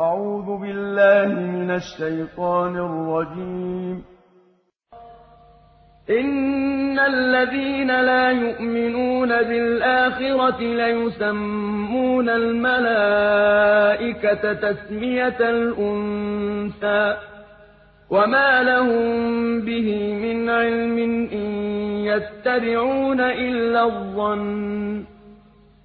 أعوذ بالله من الشيطان الرجيم. إن الذين لا يؤمنون بالآخرة ليسمون الملائكة تسمية الأنثى وما لهم به من علم إن يتبعون إلا الظن.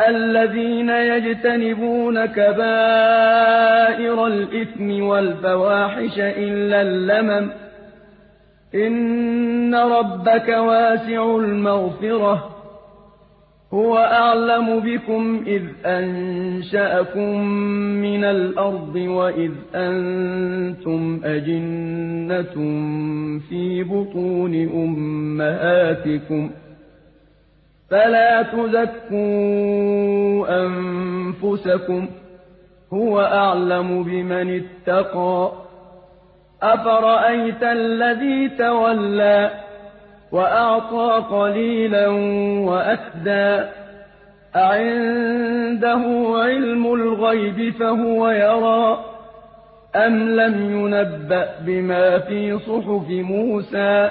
الذين يجتنبون كبائر الإثم والفواحش إلا اللمم. إن ربك واسع المغفرة. هو أعلم بكم إذ أنشأكم من الأرض وإذ أنتم أجنة في بطون أمهاتكم ۖ. فلا تزكوا أنفسكم هو أعلم بمن اتقى. أفرأيت الذي تولى وأعطى قليلا وأكدى؟ أعنده علم الغيب فهو يرى؟ أم لم ينبأ بما في صحف موسى؟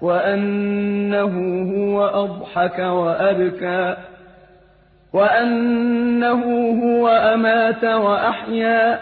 وأنه هو أضحك وأبكى وأنه هو أمات وأحيا